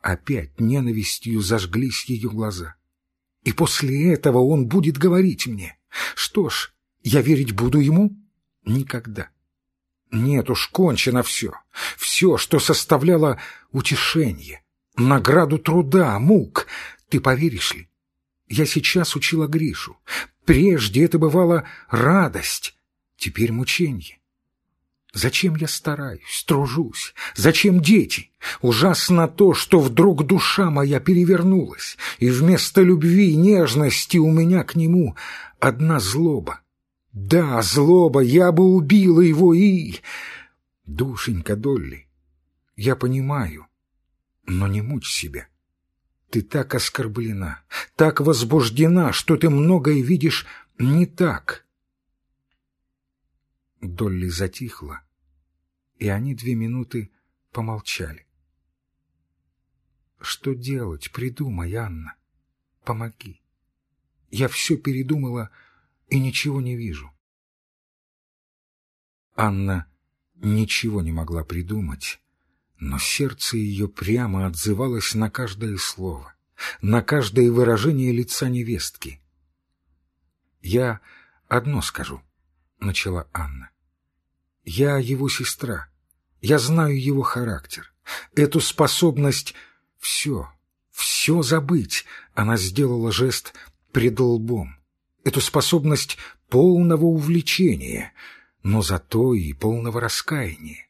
Опять ненавистью зажглись ее глаза. И после этого он будет говорить мне. Что ж, я верить буду ему? Никогда. Нет уж, кончено все. Все, что составляло утешение, награду труда, мук. Ты поверишь ли? Я сейчас учила Гришу. Прежде это бывало радость, теперь мучение. Зачем я стараюсь, тружусь? Зачем дети? Ужасно то, что вдруг душа моя перевернулась, и вместо любви и нежности у меня к нему одна злоба. Да, злоба, я бы убила его и... Душенька Долли, я понимаю, но не мучь себя. Ты так оскорблена, так возбуждена, что ты многое видишь не так. Долли затихла, и они две минуты помолчали. «Что делать? Придумай, Анна. Помоги. Я все передумала и ничего не вижу». Анна ничего не могла придумать, но сердце ее прямо отзывалось на каждое слово, на каждое выражение лица невестки. «Я одно скажу», — начала Анна. «Я его сестра. Я знаю его характер. Эту способность все, все забыть». Она сделала жест пред лбом. Эту способность полного увлечения, но зато и полного раскаяния.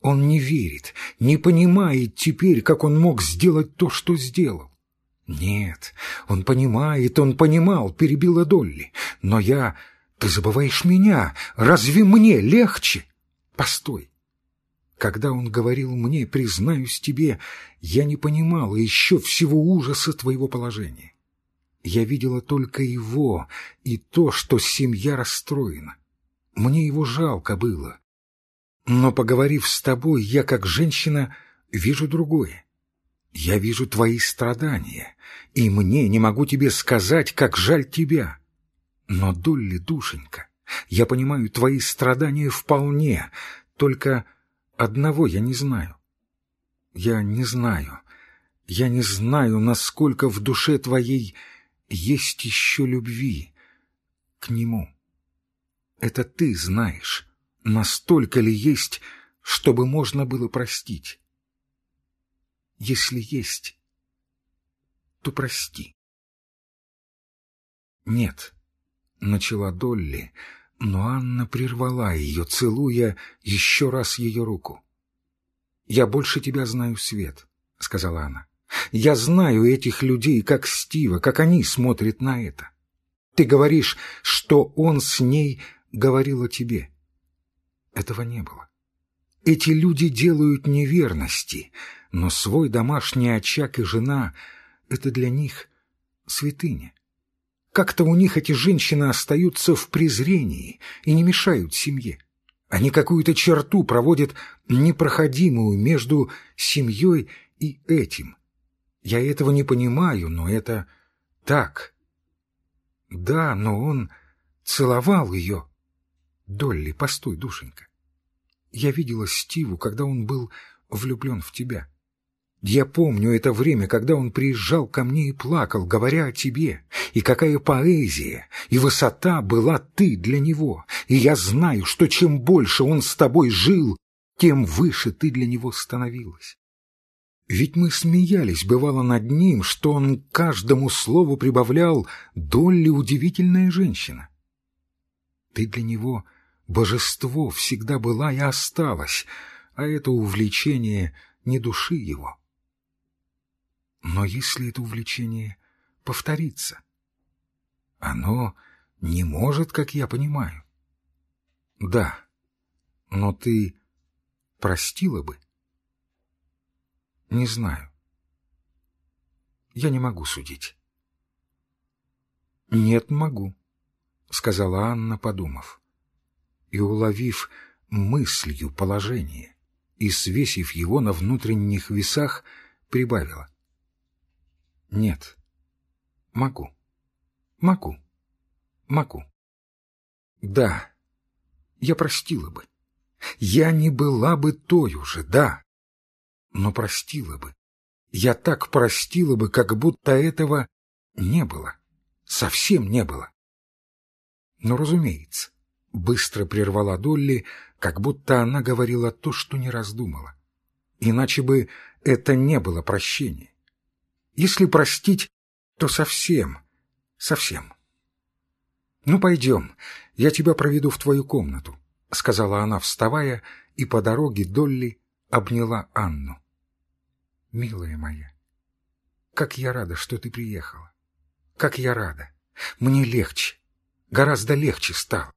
Он не верит, не понимает теперь, как он мог сделать то, что сделал. Нет, он понимает, он понимал, перебила Долли. Но я ты забываешь меня. Разве мне легче? Постой. Когда он говорил мне, признаюсь тебе, я не понимала еще всего ужаса твоего положения. Я видела только его и то, что семья расстроена. Мне его жалко было. Но, поговорив с тобой, я, как женщина, вижу другое. Я вижу твои страдания, и мне не могу тебе сказать, как жаль тебя. Но, Долли, душенька, я понимаю твои страдания вполне, только одного я не знаю. Я не знаю, я не знаю, насколько в душе твоей есть еще любви к нему. Это ты знаешь, настолько ли есть, чтобы можно было простить. Если есть, то прости. Нет. — начала Долли, но Анна прервала ее, целуя еще раз ее руку. «Я больше тебя знаю, Свет», — сказала она. «Я знаю этих людей, как Стива, как они смотрят на это. Ты говоришь, что он с ней говорил о тебе. Этого не было. Эти люди делают неверности, но свой домашний очаг и жена — это для них святыня. Как-то у них эти женщины остаются в презрении и не мешают семье. Они какую-то черту проводят непроходимую между семьей и этим. Я этого не понимаю, но это так. Да, но он целовал ее. Долли, постой, душенька. Я видела Стиву, когда он был влюблен в тебя. Я помню это время, когда он приезжал ко мне и плакал, говоря о тебе, и какая поэзия и высота была ты для него, и я знаю, что чем больше он с тобой жил, тем выше ты для него становилась. Ведь мы смеялись, бывало, над ним, что он каждому слову прибавлял «Долли удивительная женщина». Ты для него божество всегда была и осталась, а это увлечение не души его. Но если это увлечение повторится? Оно не может, как я понимаю. Да, но ты простила бы? Не знаю. Я не могу судить. Нет, могу, сказала Анна, подумав. И, уловив мыслью положение и свесив его на внутренних весах, прибавила. Нет. Могу. Могу. Могу. Да. Я простила бы. Я не была бы той уже, да. Но простила бы. я так простила бы, как будто этого не было. Совсем не было. Но, разумеется, быстро прервала Долли, как будто она говорила то, что не раздумала. Иначе бы это не было прощение. Если простить, то совсем, совсем. «Ну, пойдем, я тебя проведу в твою комнату», — сказала она, вставая, и по дороге Долли обняла Анну. «Милая моя, как я рада, что ты приехала! Как я рада! Мне легче, гораздо легче стало!»